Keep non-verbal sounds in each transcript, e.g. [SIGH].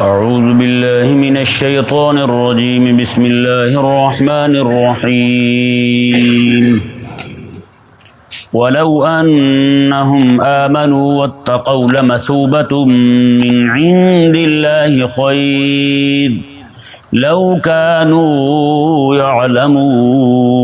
أعوذ بالله من الشيطان الرجيم. بسم الله الرحمن الرحيم. ولو أنهم آمنوا واتقوا لمثوبة من عند الله خير. لو كانوا يعلمون.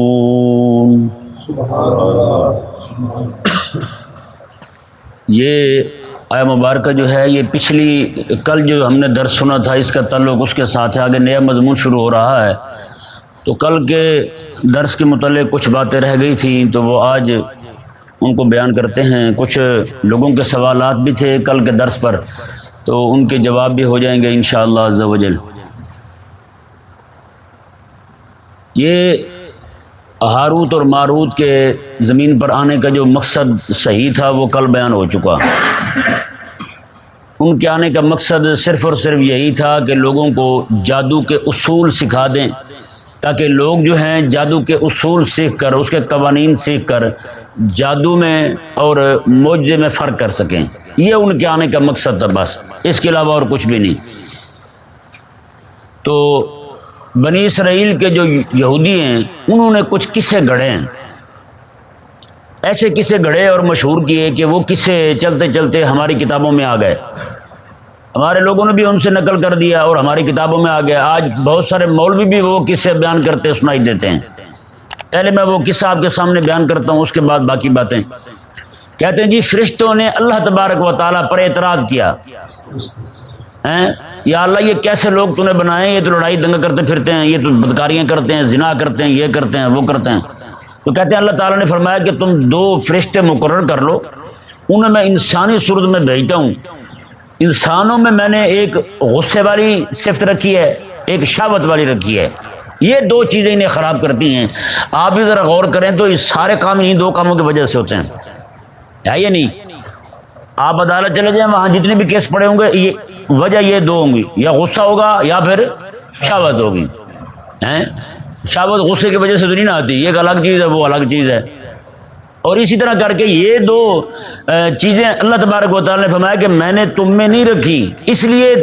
یہ آیا مبارکہ جو ہے یہ پچھلی کل جو ہم نے درس سنا تھا، اس کا تعلق اس کے ساتھ ہے، آگے نیا مضمون شروع ہو رہا ہے۔ تو کل کے درس کے متعلق کچھ باتیں رہ گئی تھیں، تو وہ آج ان کو بیان کرتے ہیں۔ کچھ لوگوں کے سوالات بھی تھے کل کے درس پر، تو ان کے جواب بھی ہو جائیں گے انشاءاللہ شاء اللہ یہ ہاروت اور ماروت کے زمین پر آنے کا جو مقصد صحیح تھا وہ کل بیان ہو چکا۔ ان کے آنے کا مقصد صرف اور صرف یہی تھا کہ لوگوں کو جادو کے اصول سکھا دیں تاکہ لوگ جو ہیں جادو کے اصول سیکھ کر، اس کے قوانین سیکھ کر جادو میں اور معجزے میں فرق کر سکیں۔ یہ ان کے آنے کا مقصد تھا بس۔ اس کے علاوہ اور کچھ بھی نہیں۔ تو بنی اسرائیل کے جو یہودی ہیں، انہوں نے کچھ قصے گھڑے ہیں۔ ایسے قصے گھڑے اور مشہور کیے کہ وہ قصے چلتے چلتے ہماری کتابوں میں آ گئے۔ ہمارے لوگوں نے بھی ان سے نقل کر دیا اور ہماری کتابوں میں آ گیا۔ آج بہت سارے مولوی بھی وہ قصے بیان کرتے سنائی دیتے ہیں۔ پہلے میں وہ قصہ آپ کے سامنے بیان کرتا ہوں، اس کے بعد باقی باتیں۔ کہتے ہیں جی فرشتوں نے اللہ تبارک و تعالیٰ پر اعتراض کیا۔ یا اللہ، یہ کیسے لوگ تو نے بنائے یہ تو لڑائی دنگا کرتے پھرتے ہیں، یہ تو بدکاریاں کرتے ہیں، زنا کرتے ہیں، یہ کرتے ہیں، وہ کرتے ہیں۔ تو کہتے ہیں اللہ تعالیٰ نے فرمایا کہ تم دو فرشتے مقرر کر لو، انہیں میں انسانی صورت میں بھیجتا ہوں۔ انسانوں میں میں نے ایک غصے والی صفت رکھی ہے، ایک شاوت والی رکھی ہے۔ یہ دو چیزیں انہیں خراب کرتی ہیں۔ آپ بھی ذرا غور کریں تو اس سارے کام انہیں دو کاموں کی وجہ سے ہوتے ہیں۔ ہے یہ نہیں؟ آپ عدالت چلے جائیں، وہاں جتنے بھی کیس پڑے ہوں گے، یہ وجہ یہ دو ہوں گی، یا غصہ ہوگا یا پھر شاوت ہوگی شاوت غصے کی وجہ سے تو نہیں نہ آتی، یہ ایک الگ چیز ہے، وہ الگ چیز ہے۔ اور اسی طرح کر کے یہ دو چیزیں اللہ تبارک و تعالیٰ نے فرمایا کہ میں نے تم میں نہیں رکھی، اس لیے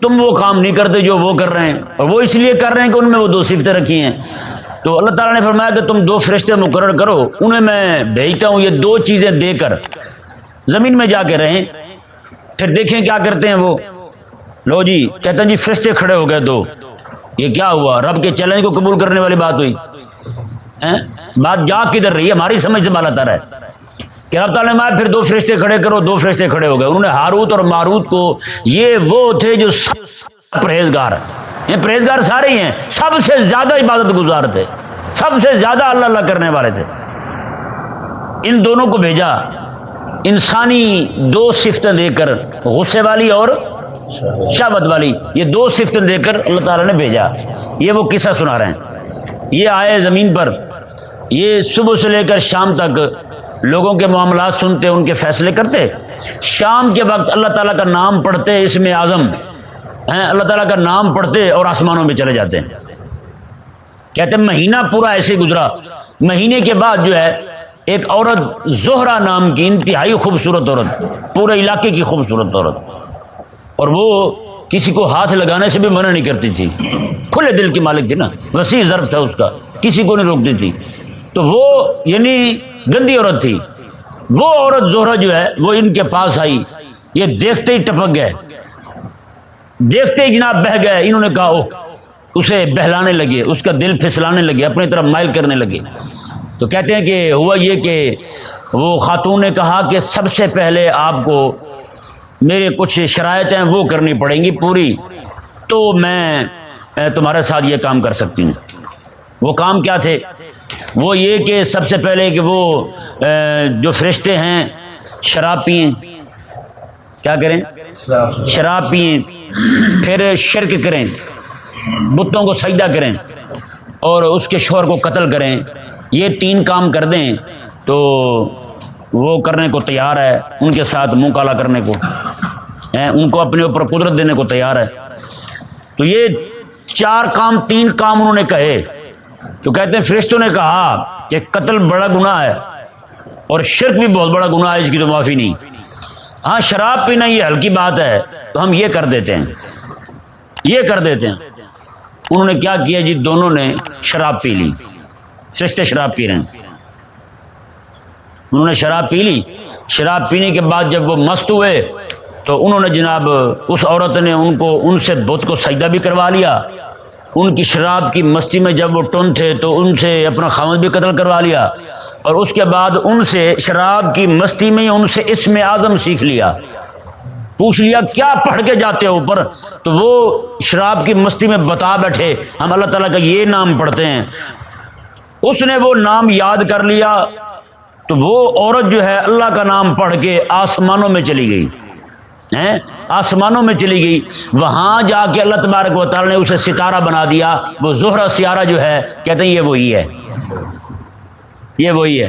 تم وہ کام نہیں کرتے جو وہ کر رہے ہیں۔ اور وہ اس لیے کر رہے ہیں کہ ان میں وہ دو صفتیں رکھی ہیں۔ تو اللہ تعالیٰ نے فرمایا کہ تم دو فرشتے مقرر کرو، انہیں میں بھیجتا ہوں یہ دو چیزیں دے کر۔ زمین میں جا کے رہیں، پھر دیکھیں کیا کرتے ہیں وہ۔ لو جی کہتے ہیں جی فرشتے کھڑے ہو گئے دو۔ یہ کیا ہوا؟ رب کے چیلنج کو قبول کرنے والی بات ہوئی۔ بات جا کدھر رہی ہے؟ ہماری سمجھ سے بالا تر ہے۔ کہ رب تعالیٰ نے پھر دو فرشتے کھڑے کرو، دو فرشتے کھڑے ہو گئے۔ انہوں نے ہاروت اور ماروت کو، یہ وہ تھے جو پرہیزگار یہ پرہیزگار سارے ہی ہیں۔ سب سے زیادہ عبادت گزار تھے۔ سب سے زیادہ اللہ اللہ کرنے والے تھے۔ ان دونوں کو بھیجا۔ انسانی دو صفتیں دے کر غصے والی اور شابت والی، یہ دو صفتیں دے کر اللہ تعالیٰ نے بھیجا۔ یہ وہ قصہ سنا رہے ہیں۔ یہ آئے زمین پر، یہ صبح سے لے کر شام تک لوگوں کے معاملات سنتے، ان کے فیصلے کرتے۔ شام کے وقت اللہ تعالیٰ کا نام پڑھتے، اس میں اعظم، ہیں، اللہ تعالیٰ کا نام پڑھتے اور آسمانوں میں چلے جاتے۔ ہیں کہتے ہیں مہینہ پورا ایسے گزرا۔ مہینے کے بعد جو ہے ایک عورت زہرا نام کی انتہائی خوبصورت عورت، پورے علاقے کی خوبصورت عورت۔ اور وہ کسی کو ہاتھ لگانے سے بھی منع نہیں کرتی تھی۔ کھلے دل کی مالک تھی نا، وسیع ضرف تھا اس کا، کسی کو نہیں روکتی تھی۔ تو وہ یعنی گندی عورت تھی۔ وہ عورت زہرا جو ہے، وہ ان کے پاس آئی۔ یہ دیکھتے ہی ٹپک گئے۔ دیکھتے ہی جناب بہ گئے۔ انہوں نے کہا اسے بہلانے لگے، اس کا دل پھسلانے لگے، اپنی طرف مائل کرنے لگے۔ تو کہتے ہیں کہ ہوا یہ کہ وہ خاتون نے کہا کہ سب سے پہلے آپ کو میرے کچھ شرائط ہیں وہ کرنی پڑیں گی پوری، تو میں تمہارے ساتھ یہ کام کر سکتی ہوں۔ وہ کام کیا تھے؟ وہ یہ کہ سب سے پہلے کہ وہ جو فرشتے ہیں، شراب پئیں۔ کیا کریں؟ شراب پئیں۔ پھر شرک کریں۔ بتوں کو سجدہ کریں اور اس کے شور کو قتل کریں۔ یہ تین کام کر دیں تو وہ کرنے کو تیار ہے، ان کے ساتھ منہ کالا کرنے کو۔ ان کو اپنے اوپر قدرت دینے کو تیار ہے۔ تو یہ چار کام، تین کام انہوں نے کہے۔ تو کہتے ہیں، فرشتوں نے کہا کہ قتل بڑا گناہ ہے اور شرک بھی بہت بڑا گناہ ہے، اس کی تو معافی نہیں۔ ہاں شراب پینا یہ ہلکی بات ہے، تو ہم یہ کر دیتے ہیں۔ یہ کر دیتے ہیں۔ انہوں نے کیا کیا جی؟ دونوں نے شراب پی لی۔ فرشتے شراب پی رہے ہیں۔ انہوں نے شراب پی لی۔ شراب پینے کے بعد جب وہ مست ہوئے، تو انہوں نے جناب اس عورت نے ان کو، ان سے بت کو سجدہ بھی کروا لیا۔ ان کی شراب کی مستی میں جب وہ ٹن تھے، تو ان سے اپنا خامد بھی قتل کروا لیا۔ اور اس کے بعد ان سے شراب کی مستی میں ان سے اس میں سیکھ لیا۔ پوچھ لیا، کیا پڑھ کے جاتے ہو اوپر؟ تو وہ شراب کی مستی میں بتا بیٹھے۔ ہم اللہ تعالیٰ کا یہ نام پڑھتے ہیں۔ اس نے وہ نام یاد کر لیا تو وہ عورت جو ہے اللہ کا نام پڑھ کے آسمانوں میں چلی گئی۔ آسمانوں میں چلی گئی۔ وہاں جا کے اللہ تبارک و تعالیٰ نے اسے ستارہ بنا دیا۔ وہ زہرا سیارہ جو ہے، کہتے ہیں یہ وہی ہے۔ یہ وہی ہے۔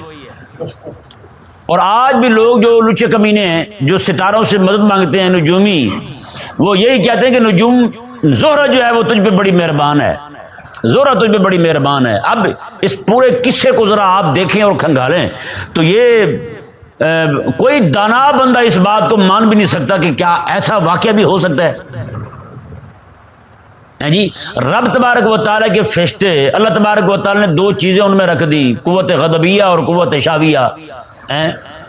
اور آج بھی لوگ جو لچے کمینے ہیں، جو ستاروں سے مدد مانگتے ہیں نجومی، وہ یہی کہتے ہیں کہ نجوم زہرا جو ہے وہ تجھ پہ بڑی مہربان ہے۔ زہرا تجھ پہ بڑی مہربان ہے۔ اب اس پورے قصے کو ذرا آپ دیکھیں اور کھنگالیں۔ تو یہ کوئی دانا بندہ اس بات کو مان بھی نہیں سکتا کہ کیا ایسا واقعہ بھی ہو سکتا ہے۔ ہاں جی رب تبارک و تعالیٰ کے فرشتے، اللہ تبارک و تعالیٰ نے دو چیزیں ان میں رکھ دی، قوت غدبیہ اور قوت شاویہ ہاں،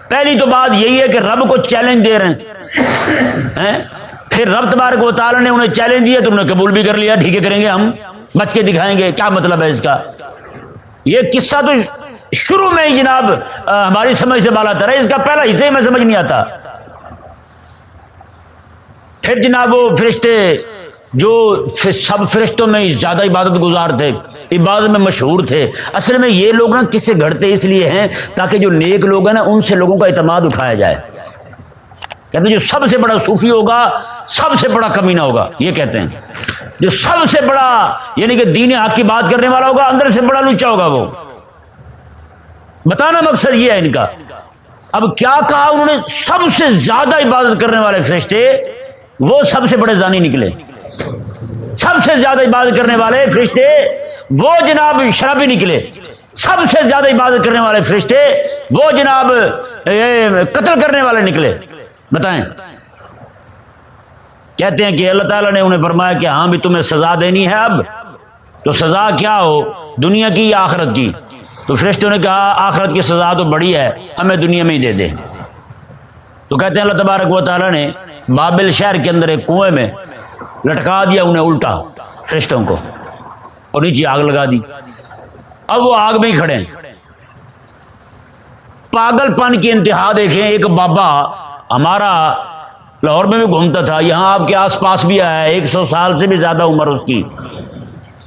پہلی تو بات یہی ہے کہ رب کو چیلنج دے رہے ہیں۔ ہاں، پھر رب تبارک و تعالیٰ نے انہیں چیلنج دیا تو انہیں قبول بھی کر لیا، ٹھیک ہے، کریں گے ہم۔ بچ کے دکھائیں گے، کیا مطلب ہے اس کا؟ یہ قصہ تو شروع میں ہی جناب ہماری سمجھ سے بالا تھا اس کا پہلا حصے میں سمجھ نہیں آتا۔ پھر جناب وہ فرشتے جو سب فرشتوں میں زیادہ عبادت گزار تھے، عبادت میں مشہور تھے۔ اصل میں یہ لوگ نا کس سے گھڑتے اس لیے ہیں تاکہ جو نیک لوگ ہیں نا، ان سے لوگوں کا اعتماد اٹھایا جائے۔ کہتے ہیں جو سب سے بڑا صوفی ہوگا، سب سے بڑا کمینہ ہوگا، یہ کہتے ہیں۔ جو سب سے بڑا یعنی کہ دین حق کی بات کرنے والا ہوگا، اندر سے بڑا لچا ہوگا وہ۔ بتانا مقصد یہ ہے ان کا۔ اب کیا کہا انہوں نے؟ سب سے زیادہ عبادت کرنے والے فرشتے، وہ سب سے بڑے زانی نکلے۔ سب سے زیادہ عبادت کرنے والے فرشتے، وہ جناب شرابی نکلے۔ سب سے زیادہ عبادت کرنے والے فرشتے، وہ جناب قتل کرنے والے نکلے۔ بتائیں۔ کہتے ہیں کہ اللہ تعالیٰ نے انہیں فرمایا کہ ہاں بھی تمہیں سزا دینی ہے اب۔ تو سزا کیا ہو؟ دنیا کی یا آخرت کی؟ تو فرشتوں نے کہا، آخرت کی سزا تو بڑی ہے، ہمیں دنیا میں ہی دے دے۔ تو کہتے ہیں اللہ تبارک و تعالیٰ نے بابل شہر کے اندر ایک کنویں میں لٹکا دیا، انہیں الٹا فرشتوں کو اور نیچے آگ لگا دی۔ اب وہ آگ میں ہی کھڑے ہیں۔ پاگل پن کی انتہا دیکھیں، ایک بابا ہمارا لاہور میں بھی گھومتا تھا، یہاں آپ کے آس پاس بھی آیا ہے، ایک سو سال سے بھی زیادہ عمر اس کی۔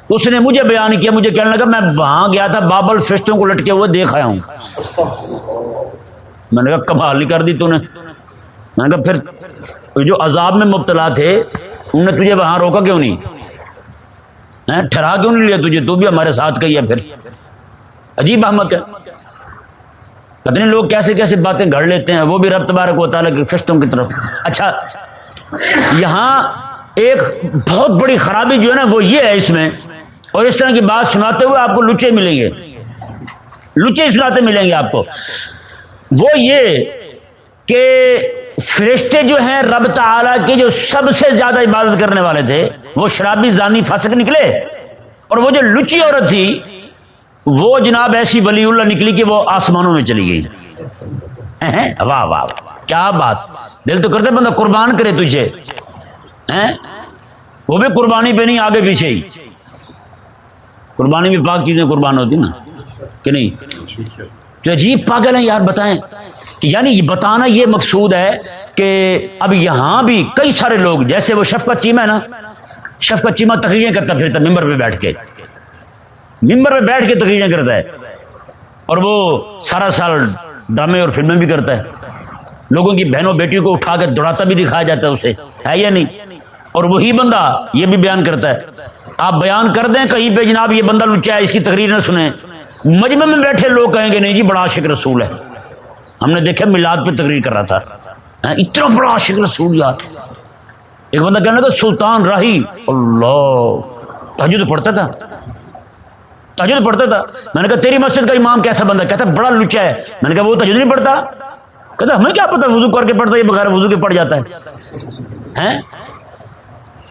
اس نے مجھے بیان کیا، مجھے کہنے لگا میں وہاں گیا تھا، بابل فرشتوں کو لٹکے ہوئے دیکھ آیا ہوں۔ میں نے کہا، کمال نہیں کر دی تو نے۔ میں نے کہا، پھر جو عذاب میں مبتلا تھے، انہوں نے تجھے وہاں روکا کیوں نہیں؟ ٹھہرا کیوں نہیں لیا تجھے؟ تو بھی ہمارے ساتھ کہی ہے پھر۔ عجیب احمد ہے۔ پتہ نہیں لوگ کیسے کیسے باتیں گھڑ لیتے ہیں؟ وہ بھی رب تبارک و تعالیٰ کی فرشتوں کی طرف۔ اچھا یہاں ایک بہت بڑی خرابی جو ہے نا، وہ یہ ہے اس میں۔ اور اس طرح کی بات سناتے ہوئے آپ کو لچے ملیں گے۔ لچے سناتے ملیں گے آپ کو۔ وہ یہ کہ فرشتے جو ہیں، رب تعالی کے جو سب سے زیادہ عبادت کرنے والے تھے، وہ شرابی زانی فاسق نکلے۔ اور وہ جو لچی عورت تھی وہ جناب ایسی ولی اللہ نکلی کہ وہ آسمانوں میں چلی گئی۔ واہ واہ کیا بات۔ دل تو کرتے بندہ قربان کرے تجھے۔ وہ بھی قربانی پہ نہیں، آگے پیچھے ہی۔ قربانی بھی پاک چیزیں قربان ہوتی نا، کہ نہیں؟ تو عجیب پاگل ہیں یار، بتائیں۔ کہ یعنی یہ بتانا یہ مقصود ہے کہ اب یہاں بھی کئی سارے لوگ، جیسے وہ شفقت چیمہ ہے نا، شفقت چیمہ تقریریں کرتا پھرتا ممبر پہ بیٹھ کے۔ ممبر پہ بیٹھ کے تقریریں کرتا ہے اور وہ سارا سال ڈرامے اور فلمیں بھی کرتا ہے۔ لوگوں کی بہنوں بیٹیوں کو اٹھا کے دوڑاتا بھی دکھایا جاتا ہے اسے، ہے یا نہیں؟ اور وہی بندہ یہ بھی بیان کرتا ہے۔ آپ بیان کر دیں کہیں پہ جناب یہ بندہ لچا ہے، اس کی تقریر نہ سنیں۔ مجمع میں بیٹھے لوگ کہیں گے نہیں جی بڑا عاشق رسول ہے۔ ہم نے دیکھا میلاد پہ تقریر کر رہا تھا۔ ہاں، اتنا بڑا عاشق رسول یار۔ ایک بندہ کہنے لگا، سلطان راہی۔ اللہ، تحجد پڑھتا تھا۔ تحجد پڑھتا تھا۔ میں نے کہا، تیری مسجد کا امام کیسا بندہ کہتا بڑا لچا ہے۔ میں نے کہا، وہ تحجد نہیں پڑھتا۔ کہتا ہمیں کیا پتا وضو کر کے پڑھتا ہے بغیر وضو کے پڑھ جاتا ہے۔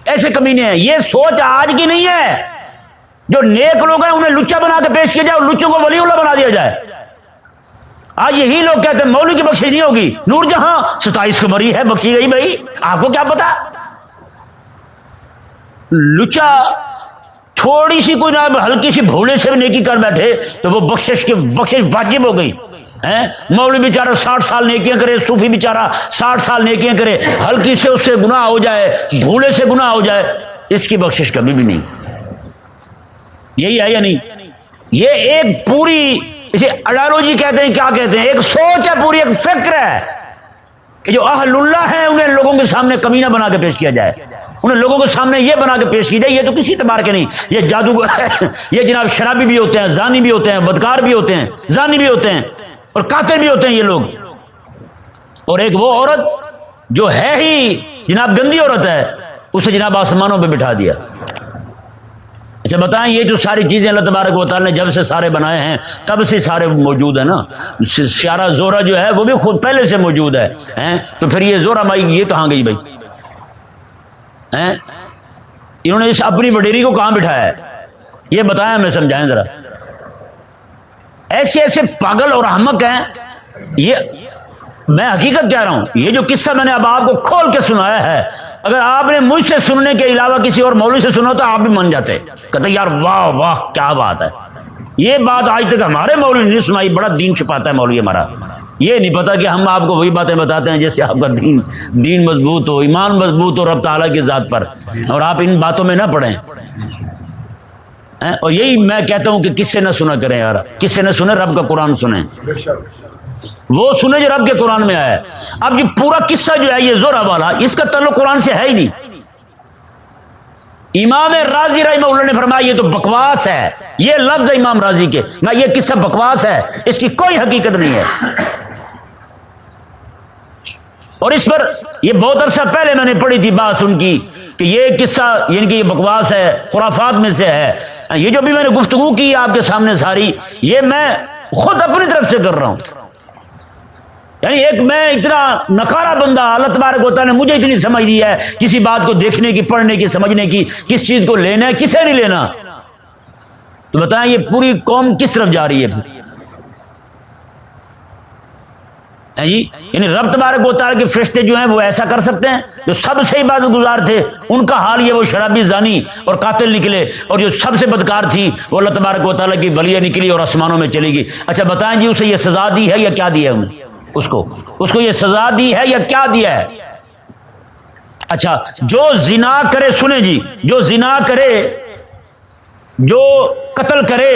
ایسے کمینے ہیں۔ یہ سوچ آج کی نہیں ہے۔ جو نیک لوگ ہیں، انہیں لچا بنا کے پیش کیا جائے اور لچوں کو ولی اللہ بنا دیا جائے۔ آج یہی لوگ کہتے ہیں، مولوی کی بخش نہیں ہوگی۔ نور جہاں ستائیس کو مری ہے، بخشی گئی بھائی۔ آپ کو کیا پتا؟ لچا تھوڑی سی کوئی نہ ہلکی سی بھولے سے بھی نیکی کر بیٹھے، تو وہ بخشش کی بخشش واجب ہو گئی۔ مولوی بیچارہ ساٹھ سال نیکیاں کرے، صوفی بیچارہ ساٹھ سال نیکیاں کرے، ہلکی سے اس سے گناہ ہو جائے بھولے سے گناہ ہو جائے، اس کی بخشش کبھی بھی نہیں۔ یہی ہے یا نہیں؟ یہ ایک پوری اسے اڈالوجی کہتے ہیں، کیا کہتے ہیں؟ ایک سوچ ہے، پوری ایک فکر ہے کہ جو اہل اللہ ہیں، انہیں لوگوں کے سامنے کمینہ بنا کے پیش کیا جائے۔ انہیں لوگوں کے سامنے یہ بنا کے پیش کی جائے یہ تو کسی اعتبار کے نہیں، یہ جادو [LAUGHS] یہ جناب شرابی بھی ہوتے ہیں، زانی بھی ہوتے ہیں، بدکار بھی ہوتے ہیں، زانی بھی ہوتے ہیں اور قاتل بھی ہوتے ہیں یہ لوگ۔ اور ایک وہ عورت جو ہے ہی جناب گندی عورت ہے، اسے جناب آسمانوں پہ بٹھا دیا۔ اچھا بتائیں، یہ جو ساری چیزیں اللہ تبارک و تعالیٰ نے جب سے سارے بنائے ہیں، تب سے سارے موجود ہیں نا۔ سیارہ زورا جو ہے، وہ بھی خود پہلے سے موجود ہے تو پھر یہ زورا بھائی یہ کہاں گئی بھائی۔ انہوں نے اس اپنی وڈیری کو کہاں بٹھایا ہے؟ یہ بتائیں ہمیں سمجھائیں ذرا۔ ایسے ایسے پاگل اور احمق ہیں۔ یہ میں حقیقت کہہ رہا ہوں، یہ جو قصہ میں نے اب آپ کو کھول کے سنایا ہے، اگر آپ نے مجھ سے سننے کے علاوہ کسی اور مولوی سے سنا تو آپ بھی من جاتے۔ کہتے یار واہ واہ، کیا بات ہے۔ یہ بات آج تک ہمارے مولوی نہیں سنائی، بڑا دین چھپاتا ہے مولوی ہمارا۔ یہ نہیں پتا کہ ہم آپ کو وہی باتیں بتاتے ہیں جیسے آپ کا دین دین مضبوط ہو، ایمان مضبوط ہو رب تعالیٰ کی ذات پر۔ اور آپ ان باتوں میں نہ پڑھیں۔ اور یہی میں کہتا ہوں کہ کس سے نہ سنا کریں یار، کس سے نہ سنے رب کا قرآن سنیں۔ وہ سنے جو رب کے قرآن میں آیا اب یہ پورا قصہ جو ہے، یہ زورا والا، اس کا تعلق قرآن سے ہے ہی نہیں۔ امام راضی رحمہ اللہ نے فرمایا، یہ تو بکواس ہے۔ یہ لفظ امام راضی کے۔ میں یہ قصہ بکواس ہے۔ اس کی کوئی حقیقت نہیں ہے۔ اور اس پر یہ بہت عرصہ پہلے میں نے پڑھی تھی بات سن کی کہ یہ قصہ یعنی کہ یہ بکواس ہے، خرافات میں سے ہے۔ یہ جو بھی میں نے گفتگو کی آپ کے سامنے ساری، یہ میں خود اپنی طرف سے کر رہا ہوں۔ یعنی ایک میں اتنا نکارا بندہ، اللہ تبارک ہوتا نے مجھے اتنی سمجھ دی ہے، کسی بات کو دیکھنے کی، پڑھنے کی، سمجھنے کی، کس چیز کو لینا ہے، کسے نہیں لینا۔ تو بتائیں یہ پوری قوم کس طرف جا رہی ہے پھر جی؟ یعنی رب تبارک و تعالیٰ کے فرشتے جو ہیں وہ ایسا کر سکتے ہیں جو سب سے عبادت گزار تھے، ان کا حال یہ وہ شرابی زانی اور قاتل نکلے اور جو سب سے بدکار تھی، وہ اللہ تبارک و تعالیٰ کی ولیہ نکلی اور آسمانوں میں چلے گی اچھا بتائیں جی اسے یہ سزا دی ہے یا کیا دی ہے اس کو اس کو یہ سزا دی ہے یا کیا دیا ہے؟ اچھا جو زنا کرے سنے جی جو زنا کرے، جو قتل کرے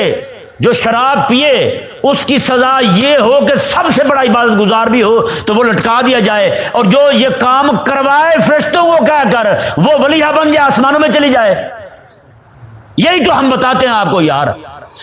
جو شراب پیے، اس کی سزا یہ ہو کہ سب سے بڑا عبادت گزار بھی ہو تو وہ لٹکا دیا جائے۔ اور جو یہ کام کروائے فرشتوں کو کہہ کر؟ وہ ولیہ بن جائے آسمانوں میں چلی جائے۔ یہی تو ہم بتاتے ہیں آپ کو یار۔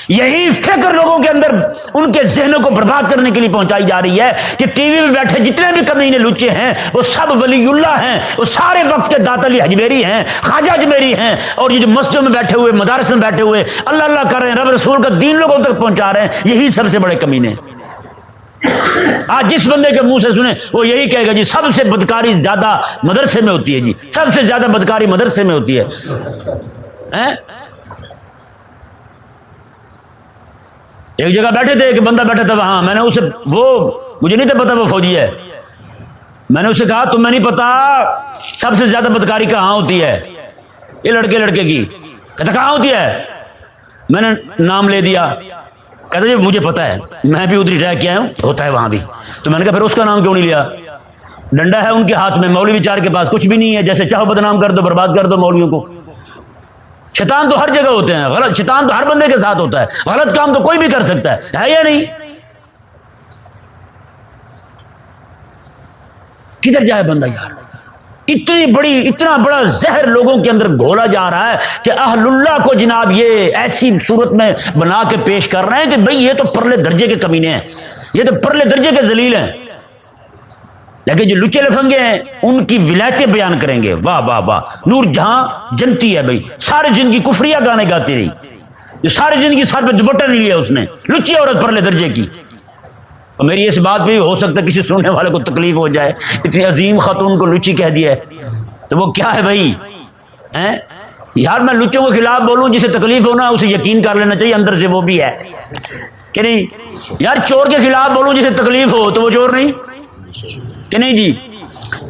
یہی فکر لوگوں کے اندر ان کے ذہنوں کو برباد کرنے کے لیے پہنچائی جا رہی ہے کہ ٹی وی میں بیٹھے جتنے بھی کمینے لچے ہیں، وہ سب ولی اللہ ہیں، وہ سارے وقت کے داتلی حجمیری ہیں، خواجہ اجمیری ہیں اور یہ جو مسجدوں میں بیٹھے ہوئے، مدارس میں بیٹھے ہوئے، اللہ اللہ کر رہے ہیں، رب رسول کا دین لوگوں تک پہنچا رہے ہیں، یہی سب سے بڑے کمینے آج جس بندے کے منہ سے سنیں، وہ یہی کہے گا جی سب سے بدکاری زیادہ مدرسے میں ہوتی ہے جی سب سے زیادہ بدکاری مدرسے میں ہوتی ہے۔ ایک جگہ بیٹھے تھے، ایک بندہ بیٹھا تھا وہاں۔ میں نے اسے وہ مجھے نہیں تھا پتا وہ فوجی ہے۔ میں نے اسے کہا، تمہیں نہیں پتا سب سے زیادہ بدکاری کہاں ہوتی ہے؟ یہ لڑکے لڑکے کی۔ کہتا، کہاں ہوتی ہے؟ میں نے نام لے دیا۔ کہتا جی مجھے پتا ہے۔ میں بھی ادھر رہ کے آیا ہوں۔ ہوتا ہے وہاں بھی۔ تو میں نے کہا، پھر اس کا نام کیوں نہیں لیا؟ ڈنڈا ہے ان کے ہاتھ میں، مولوی چار کے پاس کچھ بھی نہیں ہے۔ جیسے چاہو بدنام کر دو، برباد کر دو مولویوں کو۔ شیطان تو ہر جگہ ہوتے ہیں، غلط، شیطان تو ہر بندے کے ساتھ ہوتا ہے۔ غلط کام تو کوئی بھی کر سکتا ہے ہے یا نہیں؟ کدھر جائے بندہ یار؟ اتنی بڑی، اتنا بڑا زہر لوگوں کے اندر گھولا جا رہا ہے کہ اہل اللہ کو جناب یہ ایسی صورت میں بنا کے پیش کر رہے ہیں کہ بھئی یہ تو پرلے درجے کے کمینے ہیں، یہ تو پرلے درجے کے ذلیل ہیں۔ لیکن جو لچے لفنگے ہیں، ان کی ولایتیں بیان کریں گے۔ واہ واہ واہ۔ نور جہاں جنتی ہے بھائی سارے جن کی گانے گاتی رہی۔ جو سارے جن کی سر پہ دوپٹہ نہیں لیا اس نے، لچی عورت پرلے درجے کی۔ اور میری اس بات بھی ہو سکتا ہے، کسی سننے والے کو تکلیف ہو جائے۔ اتنی عظیم خاتون کو لچی کہہ دیا ہے۔ تو وہ کیا ہے بھائی؟ یار میں لچوں کے خلاف بولوں، جسے تکلیف ہونا اسے یقین کر لینا چاہیے، اندر سے وہ بھی ہے۔ کہ نہیں؟ یار چور کے خلاف بولوں، جسے تکلیف ہو تو وہ چور نہیں؟ کہ نہیں جی؟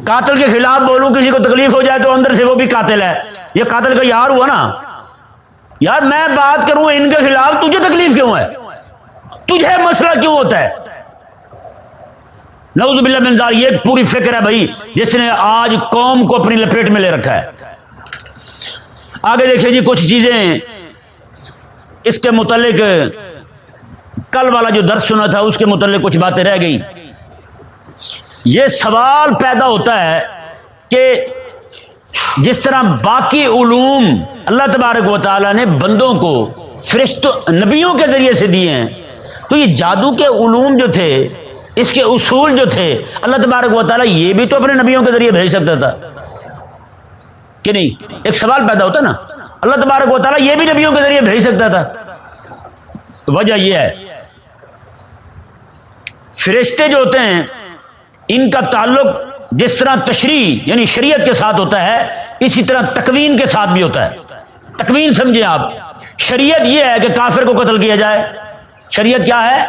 قاتل کے خلاف بولوں، کسی کو تکلیف ہو جائے تو اندر سے وہ بھی قاتل ہے۔ یہ قاتل کا یار ہوا نا۔ یار میں بات کروں، ان کے خلاف تجھے تکلیف کیوں ہے؟ تجھے مسئلہ کیوں ہوتا ہے؟ نعوذ باللہ من ذالک، یہ پوری فکر ہے بھائی، جس نے آج قوم کو اپنی لپیٹ میں لے رکھا ہے۔ آگے دیکھیں جی کچھ چیزیں اس کے متعلق، کل والا جو درس سنا تھا، اس کے متعلق کچھ باتیں رہ گئی یہ سوال پیدا ہوتا ہے کہ جس طرح باقی علوم اللہ تبارک و تعالیٰ نے بندوں کو فرشت نبیوں کے ذریعے سے دیے ہیں، تو یہ جادو کے علوم جو تھے، اس کے اصول جو تھے، اللہ تبارک و تعالیٰ یہ بھی تو اپنے نبیوں کے ذریعے بھیج سکتا تھا۔ کہ نہیں؟ ایک سوال پیدا ہوتا نا۔ اللہ تبارک و تعالیٰ یہ بھی نبیوں کے ذریعے بھیج سکتا تھا۔ وجہ یہ ہے، فرشتے جو ہوتے ہیں ان کا تعلق جس طرح تشریح یعنی شریعت کے ساتھ ہوتا ہے، اسی طرح تکوین کے ساتھ بھی ہوتا ہے۔ تکوین سمجھے آپ، شریعت یہ ہے کہ کافر کو قتل کیا جائے۔ شریعت کیا ہے؟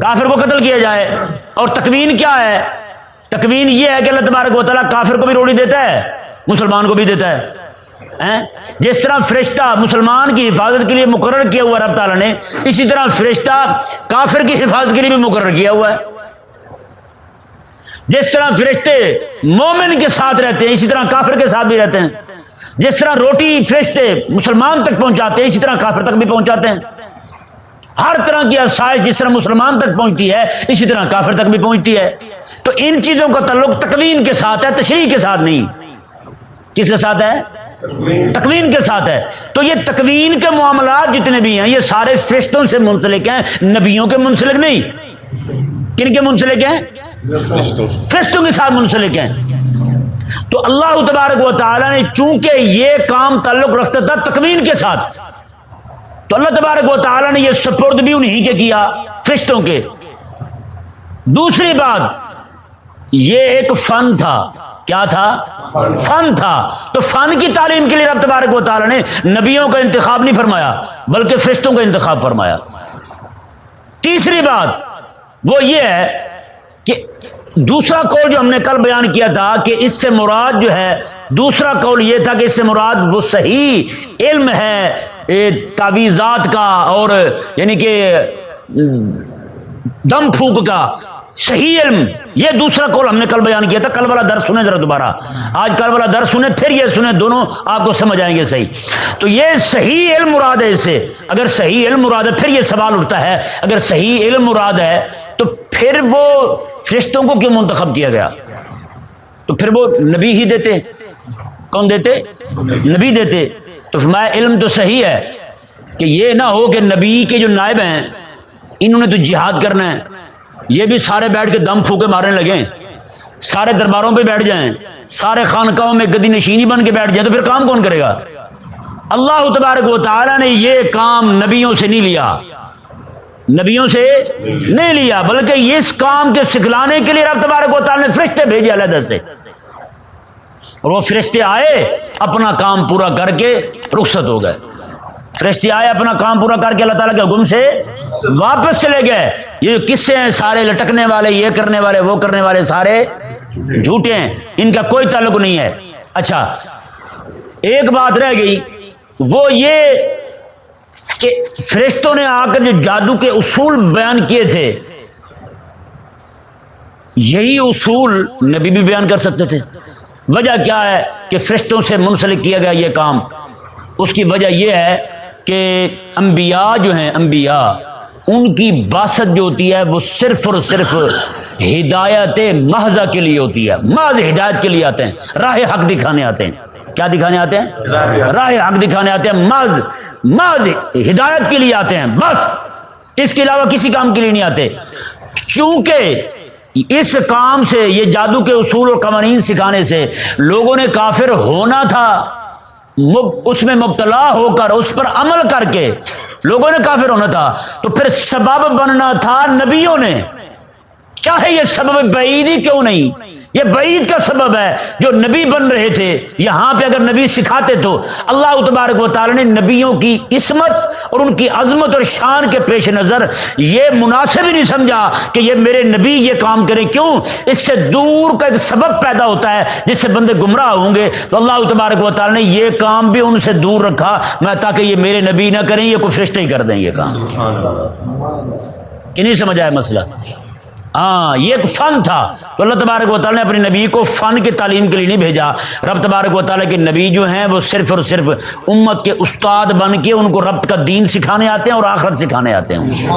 کافر کو قتل کیا جائے۔ اور تکوین کیا ہے؟ تکوین یہ ہے کہ اللہ تبارک و تعالیٰ کافر کو بھی روڑی دیتا ہے، مسلمان کو بھی دیتا ہے۔ جس طرح فرشتہ مسلمان کی حفاظت کے لیے مقرر کیا ہوا رب تعالیٰ نے، اسی طرح فرشتہ کافر کی حفاظت کے لیے بھی مقرر کیا ہوا ہے۔ جس طرح فرشتے مومن کے ساتھ رہتے ہیں، اسی طرح کافر کے ساتھ بھی رہتے ہیں۔ جس طرح روٹی فرشتے مسلمان تک پہنچاتے ہیں، اسی طرح کافر تک بھی پہنچاتے ہیں۔ ہر طرح کی آسائش جس طرح مسلمان تک پہنچتی ہے، اسی طرح کافر تک بھی پہنچتی ہے۔ تو ان چیزوں کا تعلق تکوین کے ساتھ ہے، تشریح کے ساتھ نہیں۔ کس کے ساتھ ہے؟ تکوین کے ساتھ ہے۔ تو یہ تکوین کے معاملات جتنے بھی ہیں، یہ سارے فرشتوں سے منسلک ہیں، نبیوں کے منسلک نہیں۔ کن کے منسلک ہیں؟ فرشتوں کے ساتھ منسلک ہیں۔ تو اللہ تبارک و تعالی نے چونکہ یہ کام تعلق رکھتا تھا تکوین کے ساتھ، تو اللہ تبارک و تعالی نے یہ سپرد بھی انہیں کے کیا، فرشتوں کے۔ دوسری بات، یہ ایک فن تھا۔ کیا تھا؟ فن تھا۔ تو فن کی تعلیم کے لیے رب تبارک و تعالی نے نبیوں کا انتخاب نہیں فرمایا، بلکہ فرشتوں کا انتخاب فرمایا۔ تیسری بات، وہ یہ ہے کہ دوسرا قول جو ہم نے کل بیان کیا تھا کہ اس سے مراد جو ہے، دوسرا قول یہ تھا کہ اس سے مراد وہ صحیح علم ہے تعویزات کا اور یعنی کہ دم پھوک کا۔ صحیح علم، یہ دوسرا قول ہم نے کل بیان کیا تھا، کل والا در سنے ذرا دوبارہ۔ آج کل والا در سنے پھر یہ سنے دونوں آپ کو سمجھ آئیں گے صحیح۔ تو یہ صحیح علم مراد ہے اس سے اگر صحیح علم مراد ہے، پھر یہ سوال اٹھتا ہے، اگر صحیح علم مراد ہے، تو پھر وہ فرشتوں کو کیوں منتخب کیا گیا؟ تو پھر وہ نبی ہی دیتے۔ کون دیتے؟ نبی دیتے۔ تو میں علم تو صحیح ہے کہ یہ نہ ہو کہ نبی کے جو نائب ہیں، انہوں نے تو جہاد کرنا ہے۔ یہ بھی سارے بیٹھ کے دم پھوکے مارنے لگے سارے درباروں پہ بیٹھ جائیں۔ سارے خانقاہوں میں گدی نشینی بن کے بیٹھ جائیں تو پھر کام کون کرے گا؟ اللہ تبارک و تعالی نے یہ کام نبیوں سے نہیں لیا۔ نبیوں سے نہیں لیا، بلکہ اس کام کے سکھلانے کے لیے رب تبارک و تعالی نے فرشتے بھیجے علیحدہ سے۔ اور وہ فرشتے آئے، اپنا کام پورا کر کے رخصت ہو گئے۔ فرشتے آئے اپنا کام پورا کر کے اللہ تعالیٰ کے حکم سے واپس چلے گئے۔ یہ قصے ہیں سارے لٹکنے والے، یہ کرنے والے، وہ کرنے والے، سارے جھوٹے ہیں۔ ان کا کوئی تعلق نہیں ہے۔ اچھا ایک بات رہ گئی۔ وہ یہ کہ فرشتوں نے آ کر جو جادو کے اصول بیان کیے تھے، یہی اصول نبی بھی بیان کر سکتے تھے۔ وجہ کیا ہے کہ فرشتوں سے منسلک کیا گیا یہ کام؟ اس کی وجہ یہ ہے کہ انبیاء جو ہیں، انبیاء، ان کی باست جو ہوتی ہے، وہ صرف اور صرف ہدایت محضہ کے لیے ہوتی ہے۔ محض ہدایت کے لیے آتے ہیں۔ راہ حق دکھانے آتے ہیں۔ کیا دکھانے آتے ہیں؟ راہ حق دکھانے آتے ہیں۔ محض محض ہدایت کے لیے آتے ہیں۔ بس۔ اس کے علاوہ کسی کام کے لیے نہیں آتے۔ چونکہ اس کام سے، یہ جادو کے اصول اور قوانین سکھانے سے لوگوں نے کافر ہونا تھا۔ اس میں مبتلا ہو کر، اس پر عمل کر کے لوگوں نے کافر ہونا تھا۔ تو پھر سبب بننا تھا نبیوں نے۔ چاہے یہ سبب بعیدی کیوں نہیں؟ یہ بعید کا سبب ہے جو نبی بن رہے تھے۔ یہاں پہ اگر نبی سکھاتے تو اللہ تبارک و تعالی نے نبیوں کی عصمت اور ان کی عظمت اور شان کے پیش نظر یہ مناسب ہی نہیں سمجھا کہ یہ میرے نبی یہ کام کریں۔ کیوں؟ اس سے دور کا ایک سبب پیدا ہوتا ہے جس سے بندے گمراہ ہوں گے۔ تو اللہ تبارک و تعالی نے یہ کام بھی ان سے دور رکھا۔ میں تاکہ یہ میرے نبی نہ کریں یہ کوئی فرشتے ہی کر دیں یہ کام۔ کہ نہیں سمجھ آیا مسئلہ؟ ہاں یہ ایک فن تھا۔ تو اللہ تبارک و تعالیٰ نے اپنے نبی کو فن کی تعلیم کے لیے نہیں بھیجا۔ رب تبارک و تعالیٰ کے نبی جو ہیں، وہ صرف اور صرف امت کے استاد بن کے ان کو رب کا دین سکھانے آتے ہیں اور آخرت سکھانے آتے ہیں۔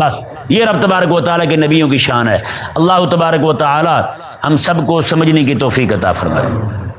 بس، یہ رب تبارک و تعالیٰ کے نبیوں کی شان ہے۔ اللہ تبارک و تعالیٰ ہم سب کو سمجھنے کی توفیق عطا فرمائے۔